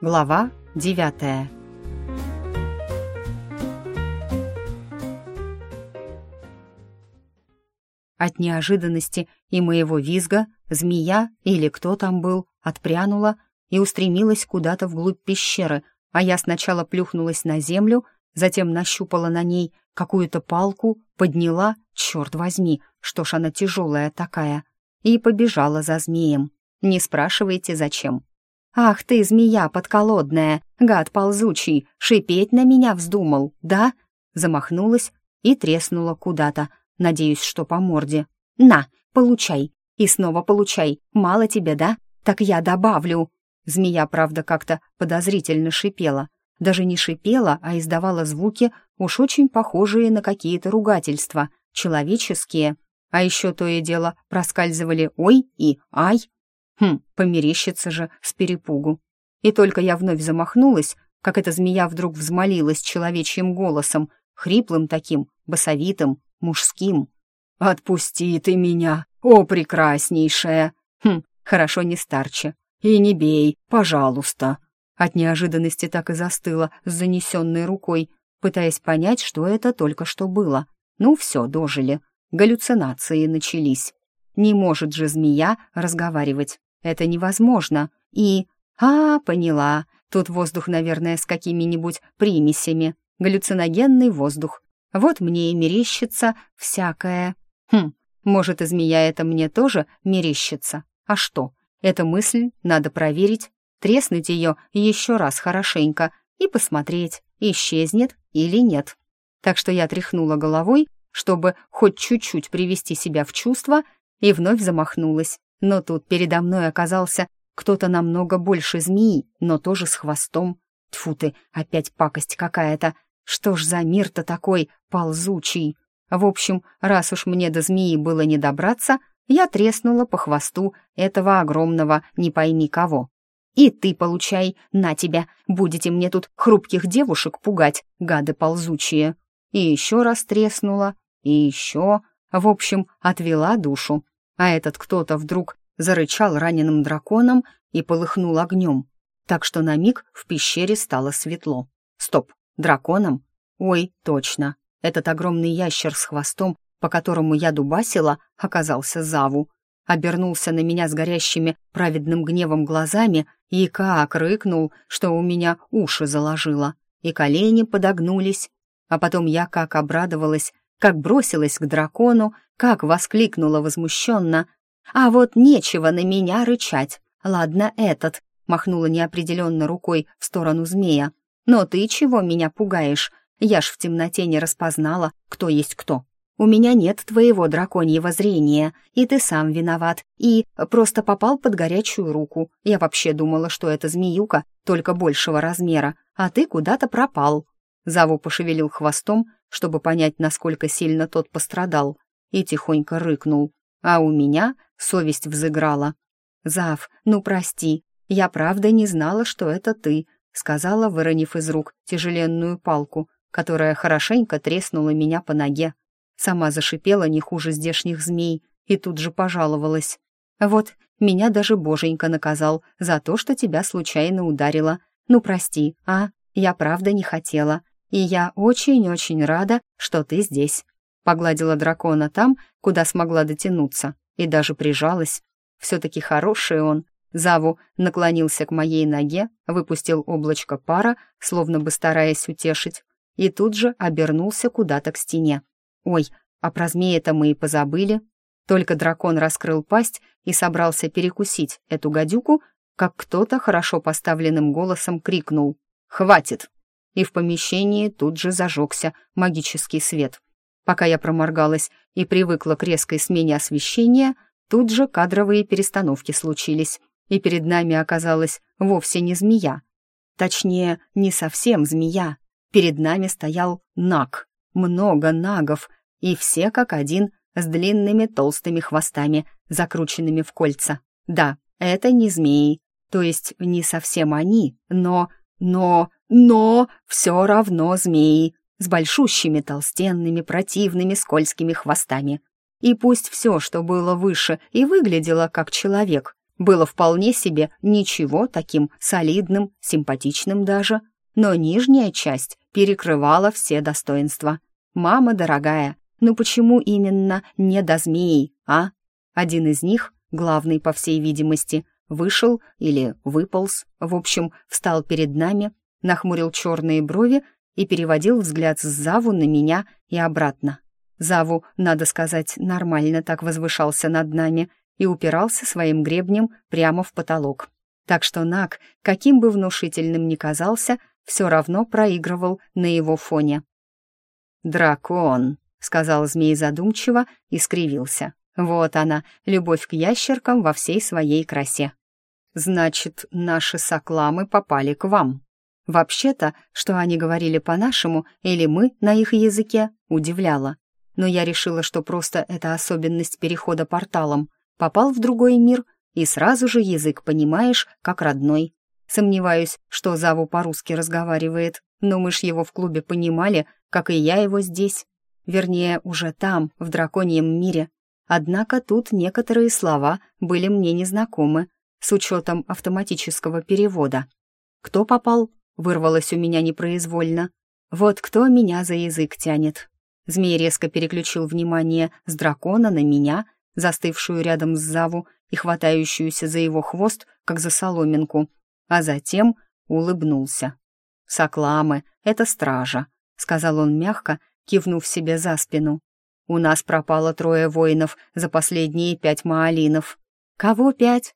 Глава девятая От неожиданности и моего визга змея, или кто там был, отпрянула и устремилась куда-то вглубь пещеры, а я сначала плюхнулась на землю, затем нащупала на ней какую-то палку, подняла, черт возьми, что ж она тяжелая такая, и побежала за змеем. Не спрашивайте, зачем. «Ах ты, змея подколодная, гад ползучий, шипеть на меня вздумал, да?» Замахнулась и треснула куда-то, надеюсь, что по морде. «На, получай, и снова получай, мало тебе, да? Так я добавлю!» Змея, правда, как-то подозрительно шипела. Даже не шипела, а издавала звуки, уж очень похожие на какие-то ругательства, человеческие. А еще то и дело проскальзывали «ой» и «ай». Хм, померещится же с перепугу. И только я вновь замахнулась, как эта змея вдруг взмолилась человечьим голосом, хриплым таким, басовитым, мужским. «Отпусти ты меня, о прекраснейшая!» Хм, хорошо не старче. «И не бей, пожалуйста!» От неожиданности так и застыла с занесенной рукой, пытаясь понять, что это только что было. Ну все, дожили. Галлюцинации начались. Не может же змея разговаривать. Это невозможно. И... А, поняла. Тут воздух, наверное, с какими-нибудь примесями. Галлюциногенный воздух. Вот мне и мерещится всякое. Хм, может, и змея это мне тоже мерещится. А что? Эта мысль надо проверить, треснуть ее еще раз хорошенько и посмотреть, исчезнет или нет. Так что я тряхнула головой, чтобы хоть чуть-чуть привести себя в чувство, и вновь замахнулась. Но тут передо мной оказался кто-то намного больше змеи, но тоже с хвостом. Тьфу ты, опять пакость какая-то. Что ж за мир-то такой ползучий? В общем, раз уж мне до змеи было не добраться, я треснула по хвосту этого огромного не пойми кого. «И ты получай, на тебя, будете мне тут хрупких девушек пугать, гады ползучие!» И еще раз треснула, и еще, в общем, отвела душу. А этот кто-то вдруг зарычал раненым драконом и полыхнул огнем, так что на миг в пещере стало светло. Стоп, драконом? Ой, точно, этот огромный ящер с хвостом, по которому я дубасила, оказался Заву. Обернулся на меня с горящими праведным гневом глазами и как рыкнул, что у меня уши заложило, и колени подогнулись. А потом я как обрадовалась, как бросилась к дракону, как воскликнула возмущенно. «А вот нечего на меня рычать. Ладно, этот», — махнула неопределенно рукой в сторону змея. «Но ты чего меня пугаешь? Я ж в темноте не распознала, кто есть кто. У меня нет твоего драконьего зрения, и ты сам виноват, и просто попал под горячую руку. Я вообще думала, что это змеюка, только большего размера, а ты куда-то пропал». Заву пошевелил хвостом, чтобы понять, насколько сильно тот пострадал, и тихонько рыкнул. А у меня совесть взыграла. «Зав, ну прости, я правда не знала, что это ты», сказала, выронив из рук тяжеленную палку, которая хорошенько треснула меня по ноге. Сама зашипела не хуже здешних змей и тут же пожаловалась. «Вот, меня даже боженька наказал за то, что тебя случайно ударила. Ну, прости, а? Я правда не хотела. И я очень-очень рада, что ты здесь». Погладила дракона там, куда смогла дотянуться, и даже прижалась. Все-таки хороший он. Заву наклонился к моей ноге, выпустил облачко пара, словно бы стараясь утешить, и тут же обернулся куда-то к стене. «Ой, а про змея-то мы и позабыли». Только дракон раскрыл пасть и собрался перекусить эту гадюку, как кто-то хорошо поставленным голосом крикнул «Хватит!» И в помещении тут же зажегся магический свет. Пока я проморгалась и привыкла к резкой смене освещения, тут же кадровые перестановки случились, и перед нами оказалась вовсе не змея. Точнее, не совсем змея, Перед нами стоял наг, много нагов, и все как один с длинными толстыми хвостами, закрученными в кольца. Да, это не змеи, то есть не совсем они, но, но, но все равно змеи с большущими толстенными, противными, скользкими хвостами. И пусть все, что было выше и выглядело как человек, было вполне себе ничего таким солидным, симпатичным даже, но нижняя часть перекрывала все достоинства. «Мама дорогая, ну почему именно не до змеи, а?» Один из них, главный по всей видимости, вышел или выполз, в общем, встал перед нами, нахмурил черные брови и переводил взгляд с Заву на меня и обратно. Заву, надо сказать, нормально так возвышался над нами и упирался своим гребнем прямо в потолок. Так что Нак, каким бы внушительным ни казался, все равно проигрывал на его фоне. «Дракон», — сказал змей задумчиво и скривился. «Вот она, любовь к ящеркам во всей своей красе». «Значит, наши сокламы попали к вам». Вообще-то, что они говорили по-нашему или мы на их языке, удивляло. Но я решила, что просто это особенность перехода порталом. Попал в другой мир, и сразу же язык понимаешь, как родной. Сомневаюсь, что Заву по-русски разговаривает, но мы ж его в клубе понимали, как и я его здесь. Вернее, уже там, в драконьем мире. Однако тут некоторые слова были мне незнакомы, с учетом автоматического перевода. «Кто попал?» — вырвалось у меня непроизвольно. «Вот кто меня за язык тянет». Змей резко переключил внимание с дракона на меня, застывшую рядом с Заву и хватающуюся за его хвост, как за соломинку, а затем улыбнулся. «Сокламы — это стража», — сказал он мягко, кивнув себе за спину. «У нас пропало трое воинов за последние пять маалинов». «Кого пять?»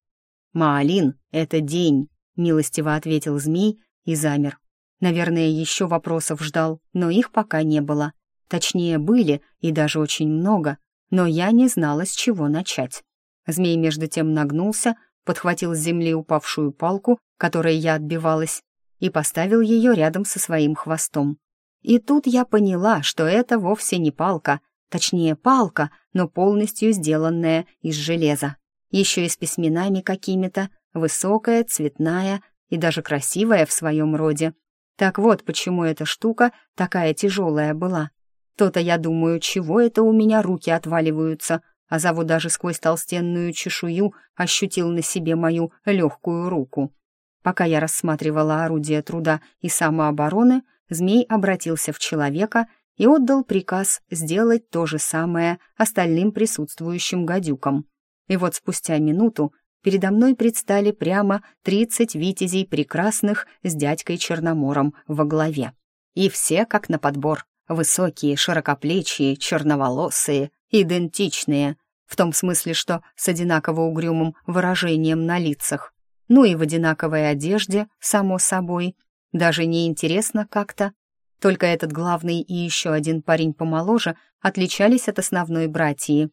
«Маалин — это день», — милостиво ответил змей и замер. Наверное, еще вопросов ждал, но их пока не было. Точнее, были, и даже очень много, но я не знала, с чего начать. Змей между тем нагнулся, подхватил с земли упавшую палку, которой я отбивалась, и поставил ее рядом со своим хвостом. И тут я поняла, что это вовсе не палка, точнее палка, но полностью сделанная из железа. Еще и с письменами какими-то, высокая, цветная и даже красивая в своем роде. Так вот, почему эта штука такая тяжелая была. То-то я думаю, чего это у меня руки отваливаются, а Заву даже сквозь толстенную чешую ощутил на себе мою легкую руку. Пока я рассматривала орудие труда и самообороны, змей обратился в человека и отдал приказ сделать то же самое остальным присутствующим гадюкам. И вот спустя минуту передо мной предстали прямо тридцать витязей прекрасных с дядькой Черномором во главе. И все как на подбор. Высокие, широкоплечие, черноволосые, идентичные, в том смысле, что с одинаково угрюмым выражением на лицах. Ну и в одинаковой одежде, само собой. Даже не интересно как-то. Только этот главный и еще один парень помоложе отличались от основной братьи.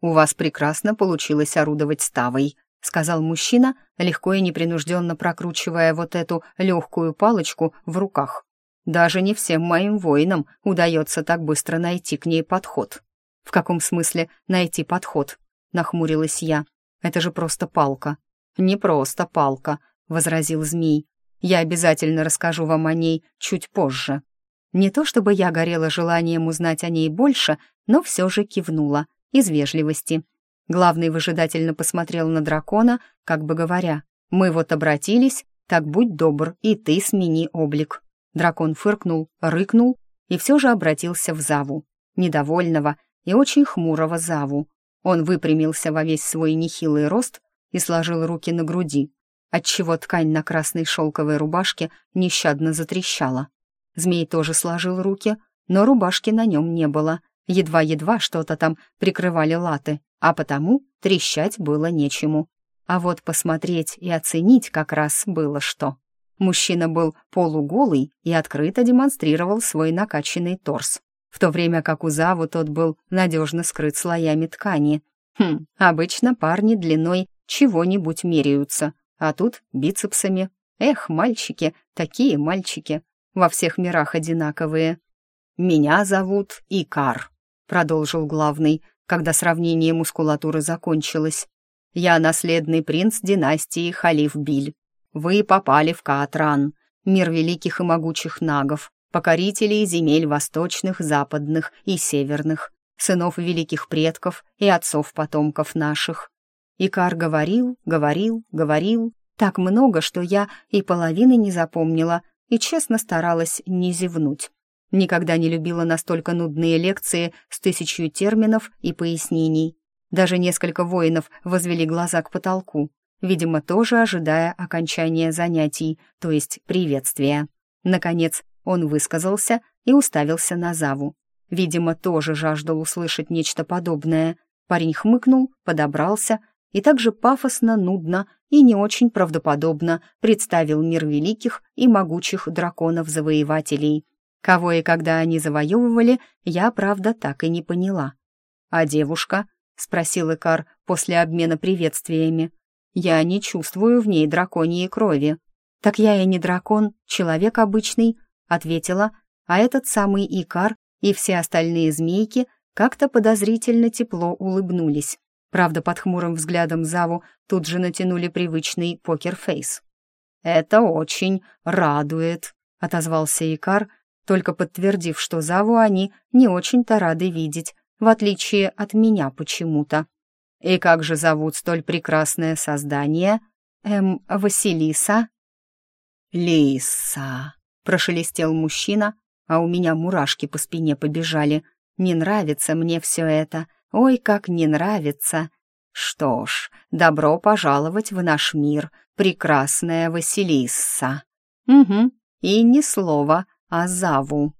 «У вас прекрасно получилось орудовать ставой», — сказал мужчина, легко и непринужденно прокручивая вот эту легкую палочку в руках. Даже не всем моим воинам удается так быстро найти к ней подход. В каком смысле найти подход? Нахмурилась я. Это же просто палка. Не просто палка, возразил змей. Я обязательно расскажу вам о ней чуть позже. Не то чтобы я горела желанием узнать о ней больше, но все же кивнула, из вежливости. Главный выжидательно посмотрел на дракона, как бы говоря, «Мы вот обратились, так будь добр, и ты смени облик». Дракон фыркнул, рыкнул и все же обратился в Заву, недовольного и очень хмурого Заву. Он выпрямился во весь свой нехилый рост и сложил руки на груди, отчего ткань на красной шелковой рубашке нещадно затрещала. Змей тоже сложил руки, но рубашки на нем не было. Едва-едва что-то там прикрывали латы, а потому трещать было нечему. А вот посмотреть и оценить как раз было что. Мужчина был полуголый и открыто демонстрировал свой накачанный торс, в то время как у Заву тот был надежно скрыт слоями ткани. Хм, обычно парни длиной чего-нибудь меряются, а тут бицепсами. Эх, мальчики, такие мальчики, во всех мирах одинаковые. «Меня зовут Икар», — продолжил главный, когда сравнение мускулатуры закончилось. «Я наследный принц династии Халиф-Биль. Вы попали в Каатран, мир великих и могучих нагов, покорителей земель восточных, западных и северных, сынов великих предков и отцов потомков наших. Икар говорил, говорил, говорил, так много, что я и половины не запомнила, и честно старалась не зевнуть. Никогда не любила настолько нудные лекции с тысячью терминов и пояснений. Даже несколько воинов возвели глаза к потолку, видимо, тоже ожидая окончания занятий, то есть приветствия. Наконец, он высказался и уставился на Заву. Видимо, тоже жаждал услышать нечто подобное. Парень хмыкнул, подобрался и также пафосно, нудно и не очень правдоподобно представил мир великих и могучих драконов-завоевателей. Кого и когда они завоевывали, я, правда, так и не поняла. «А девушка?» — спросил Икар после обмена приветствиями. «Я не чувствую в ней драконьей крови». «Так я и не дракон, человек обычный», — ответила, а этот самый Икар и все остальные змейки как-то подозрительно тепло улыбнулись. Правда, под хмурым взглядом Заву тут же натянули привычный покерфейс. «Это очень радует», — отозвался Икар, только подтвердив, что Заву они не очень-то рады видеть, в отличие от меня почему-то. «И как же зовут столь прекрасное создание?» «Эм, Василиса?» «Лиса», — прошелестел мужчина, а у меня мурашки по спине побежали. «Не нравится мне все это. Ой, как не нравится!» «Что ж, добро пожаловать в наш мир, прекрасная Василиса!» «Угу, и ни слова о Заву!»